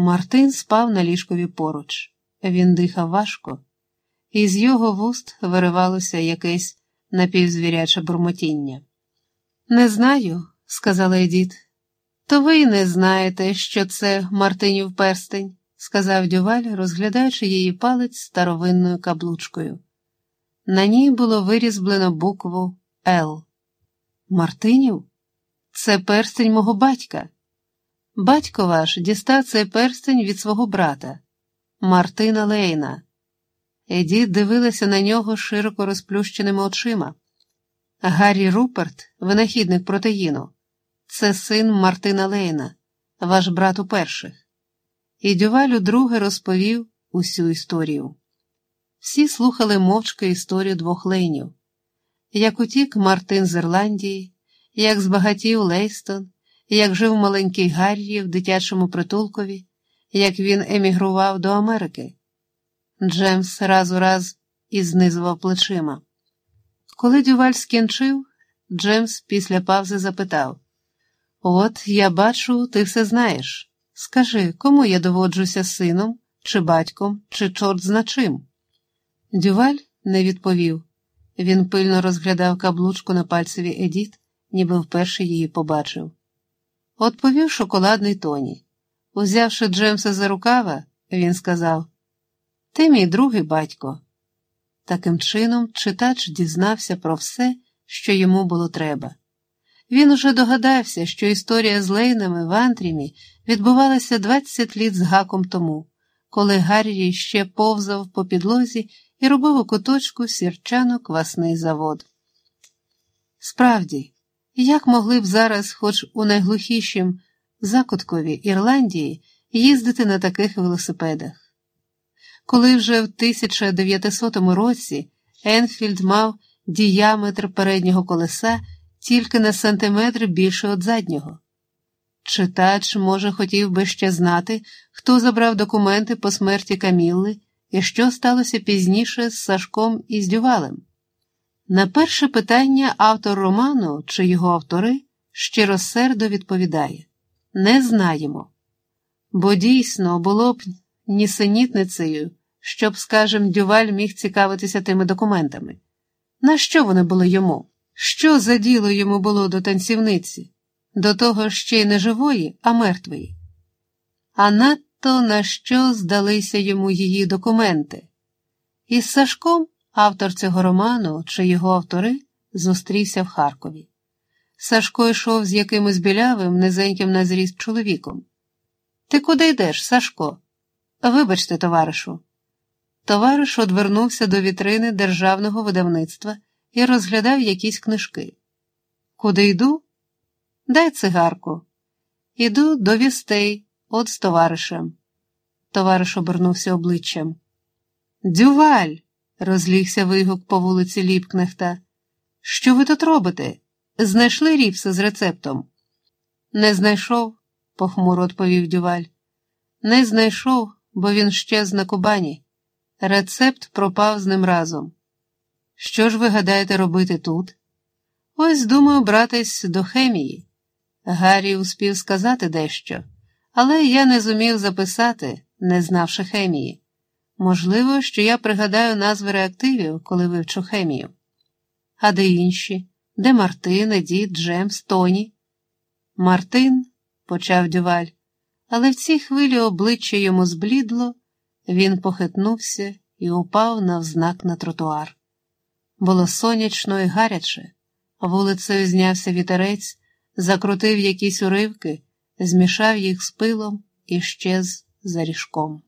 Мартин спав на ліжкові поруч. Він дихав важко, і з його вуст виривалося якесь напівзвіряче бурмотіння. Не знаю, сказала Едіт. То ви не знаєте, що це Мартинів перстень, сказав Дюваль, розглядаючи її палець старовинною каблучкою. На ній було вирізблено букву Л. Мартинів? Це перстень мого батька. Батько ваш дістав цей перстень від свого брата, Мартина Лейна. Едіт дивилася на нього широко розплющеними очима. Гаррі Руперт, винахідник протеїну, це син Мартина Лейна, ваш брат у перших. І Дюваль удруге розповів усю історію. Всі слухали мовчки історію двох лейнів, як утік Мартин з Ірландії, як збагатів Лейстон, як жив маленький Гаррі в дитячому притулкові, як він емігрував до Америки. Джемс раз у раз і знизував плечима. Коли Дюваль скінчив, Джемс після павзи запитав: От я бачу, ти все знаєш. Скажи, кому я доводжуся сином, чи батьком, чи чорт зна чим?» Дюваль не відповів. Він пильно розглядав каблучку на пальцеві Едіт, ніби вперше її побачив. Отповів шоколадний тоні. Узявши Джемса за рукава, він сказав: Ти мій другий батько. Таким чином, читач дізнався про все, що йому було треба. Він уже догадався, що історія з Лейнами в Антрімі відбувалася 20 літ з гаком тому, коли Гаррі ще повзав по підлозі і робив у куточку сірчано-квасний завод. Справді, як могли б зараз, хоч у найглухішім закуткові Ірландії, їздити на таких велосипедах? Коли вже в 1900 році Енфільд мав діаметр переднього колеса тільки на сантиметр більше від заднього. Читач, може, хотів би ще знати, хто забрав документи по смерті Камілли і що сталося пізніше з Сашком і з Дювалем. На перше питання автор роману чи його автори щиросердо відповідає не знаємо. Бо дійсно було б нісенітницею, щоб, скажем, Дюваль міг цікавитися тими документами. На що вони були йому? Що за діло йому було до танцівниці, до того ще й не живої, а мертвої? А надто на що здалися йому її документи? Із Сашком, автор цього роману чи його автори, зустрівся в Харкові. Сашко йшов з якимось білявим, низеньким на зріст чоловіком. Ти куди йдеш, Сашко? Вибачте, товаришу. Товариш одвернувся до вітрини державного видавництва і розглядав якісь книжки. Куди йду? Дай цигарку. Іду до вістей, от з товаришем. Товариш обернувся обличчям. Дюваль. Розлігся вигук по вулиці Ліпкнехта. Що ви тут робите? Знайшли ріпса з рецептом? Не знайшов, похмуро відповів Дюваль. Не знайшов, бо він щез на Кубані. Рецепт пропав з ним разом. Що ж ви гадаєте робити тут? Ось думаю братись до хемії. Гаррі успів сказати дещо, але я не зумів записати, не знавши хемії. Можливо, що я пригадаю назви реактивів, коли вивчу хемію. А де інші? Де Мартин, Едіт, Джемс, Тоні? Мартин, почав Дюваль, але в цій хвилі обличчя йому зблідло, він похитнувся і упав навзнак на тротуар. Було сонячно і гаряче, вулицею знявся вітерець, закрутив якісь уривки, змішав їх з пилом і щез за ріжком.